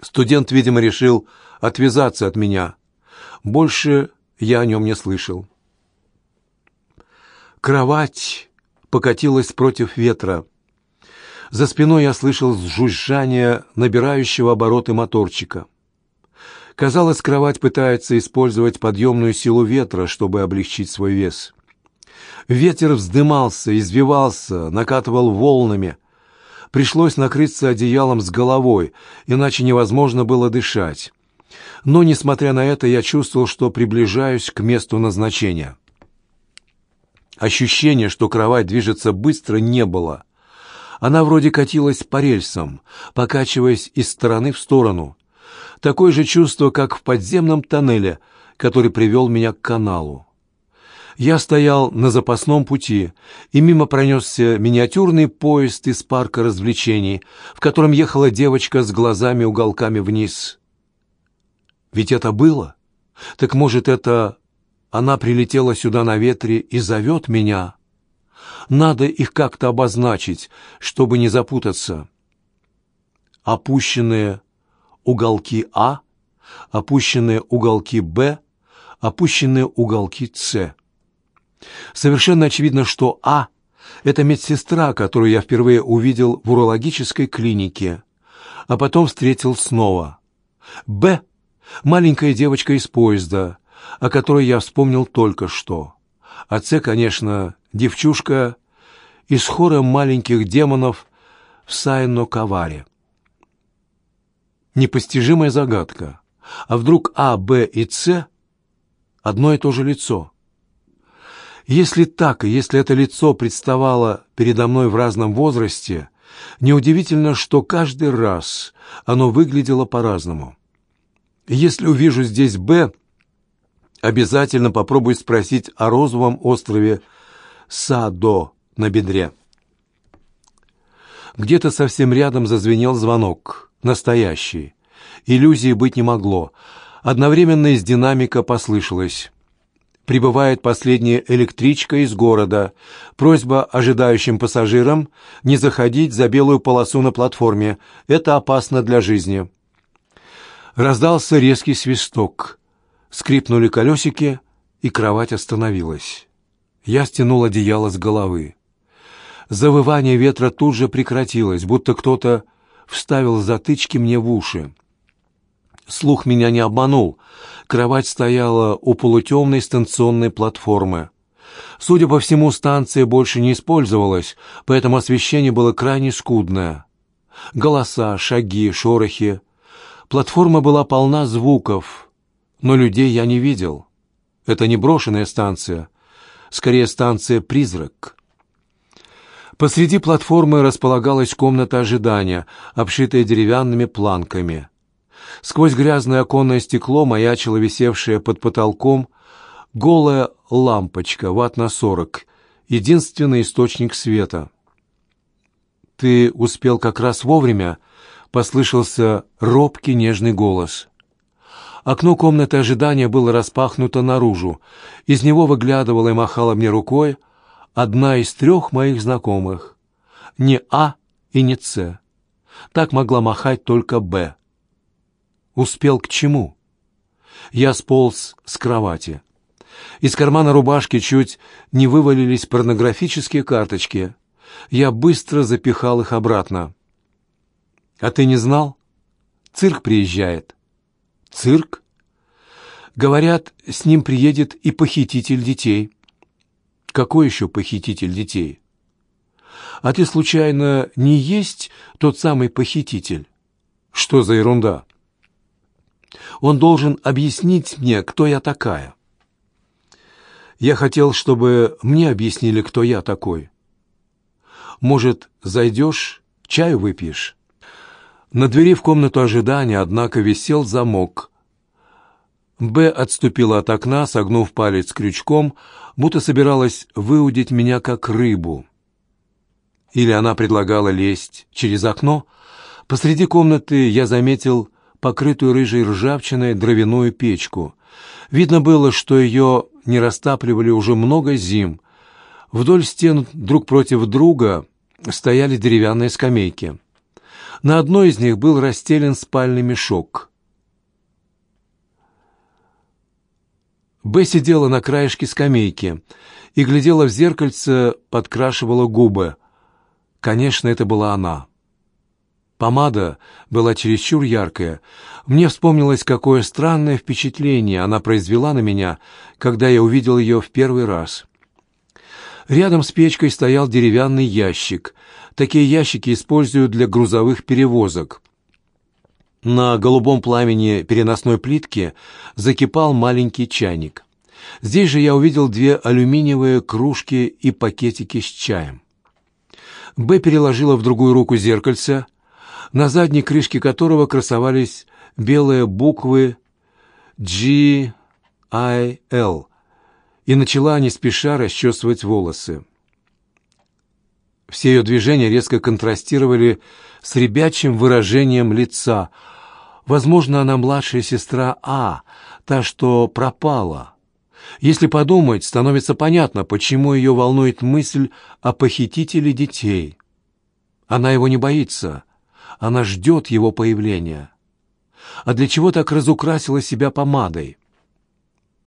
Студент, видимо, решил отвязаться от меня. Больше я о нем не слышал. Кровать покатилась против ветра. За спиной я слышал жужжание набирающего обороты моторчика. Казалось, кровать пытается использовать подъемную силу ветра, чтобы облегчить свой вес. Ветер вздымался, извивался, накатывал волнами. Пришлось накрыться одеялом с головой, иначе невозможно было дышать. Но, несмотря на это, я чувствовал, что приближаюсь к месту назначения. Ощущения, что кровать движется быстро, не было. Она вроде катилась по рельсам, покачиваясь из стороны в сторону. Такое же чувство, как в подземном тоннеле, который привел меня к каналу. Я стоял на запасном пути, и мимо пронесся миниатюрный поезд из парка развлечений, в котором ехала девочка с глазами-уголками вниз. Ведь это было? Так может, это она прилетела сюда на ветре и зовет меня? Надо их как-то обозначить, чтобы не запутаться. Опущенные уголки А, опущенные уголки Б, опущенные уголки С. Совершенно очевидно, что А – это медсестра, которую я впервые увидел в урологической клинике, а потом встретил снова. Б – маленькая девочка из поезда, о которой я вспомнил только что. А С, конечно, девчушка из хора маленьких демонов в Сайно-Каваре. Непостижимая загадка. А вдруг А, Б и С одно и то же лицо? Если так, и если это лицо представало передо мной в разном возрасте, неудивительно, что каждый раз оно выглядело по-разному. Если увижу здесь «Б», обязательно попробую спросить о розовом острове Садо на бедре. Где-то совсем рядом зазвенел звонок. Настоящий. Иллюзии быть не могло. Одновременно из динамика послышалось. Прибывает последняя электричка из города. Просьба ожидающим пассажирам не заходить за белую полосу на платформе. Это опасно для жизни. Раздался резкий свисток. Скрипнули колесики, и кровать остановилась. Я стянул одеяло с головы. Завывание ветра тут же прекратилось, будто кто-то вставил затычки мне в уши. Слух меня не обманул. Кровать стояла у полутемной станционной платформы. Судя по всему, станция больше не использовалась, поэтому освещение было крайне скудное. Голоса, шаги, шорохи. Платформа была полна звуков, но людей я не видел. Это не брошенная станция, скорее станция-призрак. Посреди платформы располагалась комната ожидания, обшитая деревянными планками. Сквозь грязное оконное стекло маячила висевшая под потолком голая лампочка, ватт на сорок, единственный источник света. «Ты успел как раз вовремя», — послышался робкий нежный голос. Окно комнаты ожидания было распахнуто наружу. Из него выглядывала и махала мне рукой одна из трех моих знакомых. Не А и не С. Так могла махать только Б. Успел к чему? Я сполз с кровати. Из кармана рубашки чуть не вывалились порнографические карточки. Я быстро запихал их обратно. «А ты не знал? Цирк приезжает». «Цирк?» «Говорят, с ним приедет и похититель детей». Какой еще похититель детей? А ты, случайно, не есть тот самый похититель? Что за ерунда? Он должен объяснить мне, кто я такая. Я хотел, чтобы мне объяснили, кто я такой. Может, зайдешь, чаю выпьешь? На двери в комнату ожидания, однако, висел замок. Б отступила от окна, согнув палец крючком, будто собиралась выудить меня как рыбу. Или она предлагала лезть через окно. Посреди комнаты я заметил покрытую рыжей ржавчиной дровяную печку. Видно было, что ее не растапливали уже много зим. Вдоль стен друг против друга стояли деревянные скамейки. На одной из них был расстелен спальный мешок. Б сидела на краешке скамейки и глядела в зеркальце, подкрашивала губы. Конечно, это была она. Помада была чересчур яркая. Мне вспомнилось, какое странное впечатление она произвела на меня, когда я увидел ее в первый раз. Рядом с печкой стоял деревянный ящик. Такие ящики используют для грузовых перевозок. На голубом пламени переносной плитки закипал маленький чайник. Здесь же я увидел две алюминиевые кружки и пакетики с чаем. Б переложила в другую руку зеркальце, на задней крышке которого красовались белые буквы G, I, L, и начала не спеша расчесывать волосы. Все ее движения резко контрастировали с ребячим выражением лица. Возможно, она младшая сестра А, та, что пропала. Если подумать, становится понятно, почему ее волнует мысль о похитителе детей. Она его не боится, она ждет его появления. А для чего так разукрасила себя помадой?